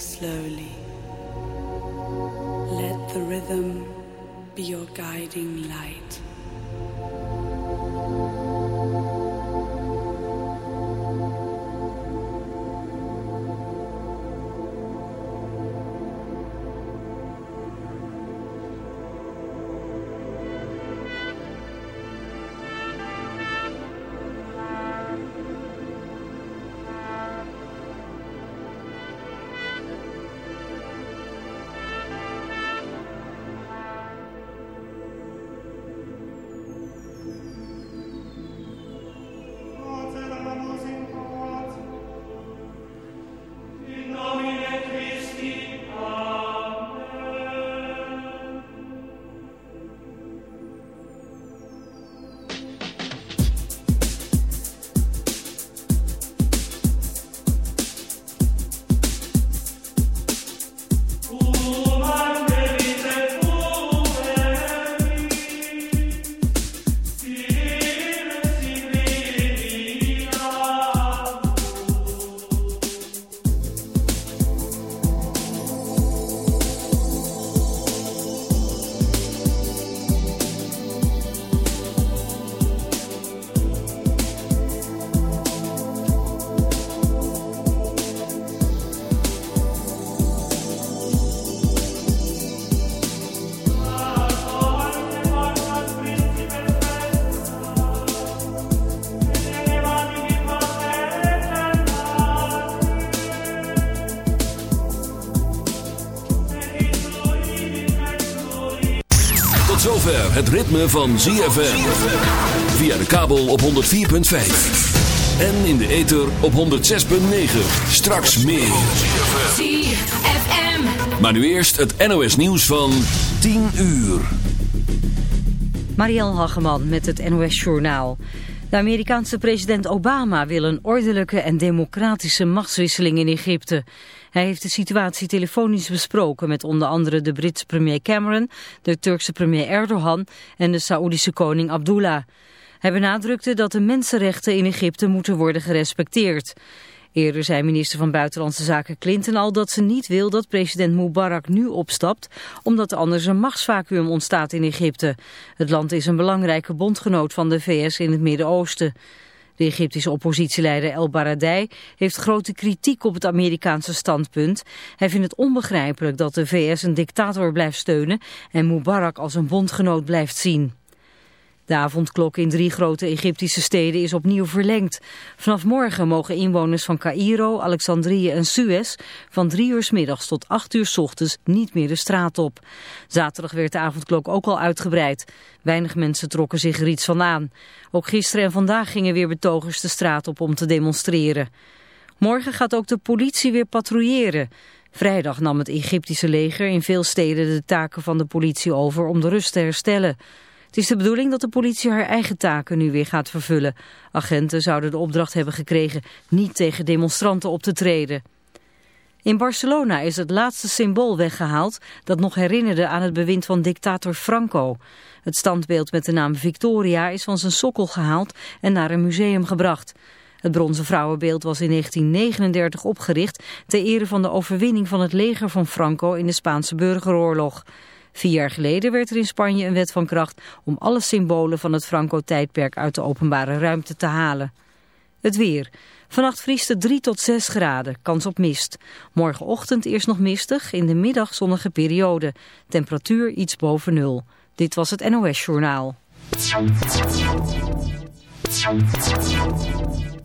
slowly. Let the rhythm be your guiding light. Het ritme van ZFM. Via de kabel op 104.5. En in de ether op 106.9. Straks meer. ZFM. Maar nu eerst het NOS nieuws van 10 uur. Marielle Hageman met het NOS Journaal. De Amerikaanse president Obama wil een ordelijke en democratische machtswisseling in Egypte. Hij heeft de situatie telefonisch besproken met onder andere de Britse premier Cameron, de Turkse premier Erdogan en de Saoedische koning Abdullah. Hij benadrukte dat de mensenrechten in Egypte moeten worden gerespecteerd. Eerder zei minister van Buitenlandse Zaken Clinton al dat ze niet wil dat president Mubarak nu opstapt, omdat er anders een machtsvacuum ontstaat in Egypte. Het land is een belangrijke bondgenoot van de VS in het Midden-Oosten. De Egyptische oppositieleider El Baradei heeft grote kritiek op het Amerikaanse standpunt. Hij vindt het onbegrijpelijk dat de VS een dictator blijft steunen en Mubarak als een bondgenoot blijft zien. De avondklok in drie grote Egyptische steden is opnieuw verlengd. Vanaf morgen mogen inwoners van Cairo, Alexandrië en Suez van drie uur s middags tot acht uur s ochtends niet meer de straat op. Zaterdag werd de avondklok ook al uitgebreid. Weinig mensen trokken zich er iets van aan. Ook gisteren en vandaag gingen weer betogers de straat op om te demonstreren. Morgen gaat ook de politie weer patrouilleren. Vrijdag nam het Egyptische leger in veel steden de taken van de politie over om de rust te herstellen. Het is de bedoeling dat de politie haar eigen taken nu weer gaat vervullen. Agenten zouden de opdracht hebben gekregen niet tegen demonstranten op te treden. In Barcelona is het laatste symbool weggehaald dat nog herinnerde aan het bewind van dictator Franco. Het standbeeld met de naam Victoria is van zijn sokkel gehaald en naar een museum gebracht. Het bronzen vrouwenbeeld was in 1939 opgericht ter ere van de overwinning van het leger van Franco in de Spaanse burgeroorlog. Vier jaar geleden werd er in Spanje een wet van kracht om alle symbolen van het Franco-tijdperk uit de openbare ruimte te halen. Het weer. Vannacht vriest het 3 tot 6 graden, kans op mist. Morgenochtend eerst nog mistig, in de middag zonnige periode. Temperatuur iets boven nul. Dit was het NOS Journaal.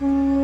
Mm-hmm.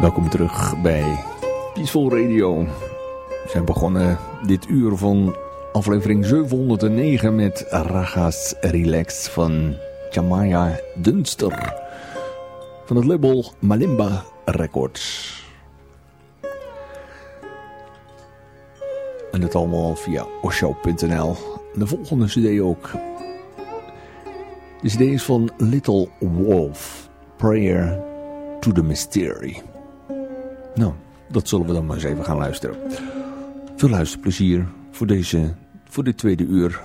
Welkom terug bij Peaceful Radio. zijn begonnen dit uur van aflevering 709 met Ragas Relax van Jamaya Dunster van het label Malimba Records. En het allemaal via osho.nl. De volgende cd ook. De cd is van Little Wolf, Prayer to the Mystery. Nou, dat zullen we dan maar eens even gaan luisteren. Veel luisterplezier voor, deze, voor dit tweede uur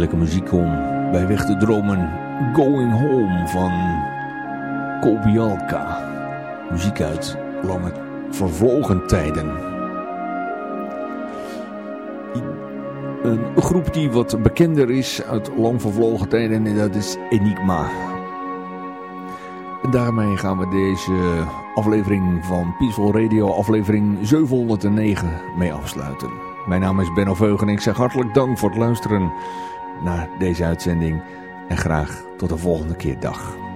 Heerlijke muziek om bij weg te dromen. Going Home van Kobialka. Muziek uit lange vervlogen tijden. Een groep die wat bekender is uit lang vervlogen tijden en dat is Enigma. En daarmee gaan we deze aflevering van Peaceful Radio, aflevering 709, mee afsluiten. Mijn naam is Benno Veugen en ik zeg hartelijk dank voor het luisteren naar deze uitzending. En graag tot de volgende keer. Dag.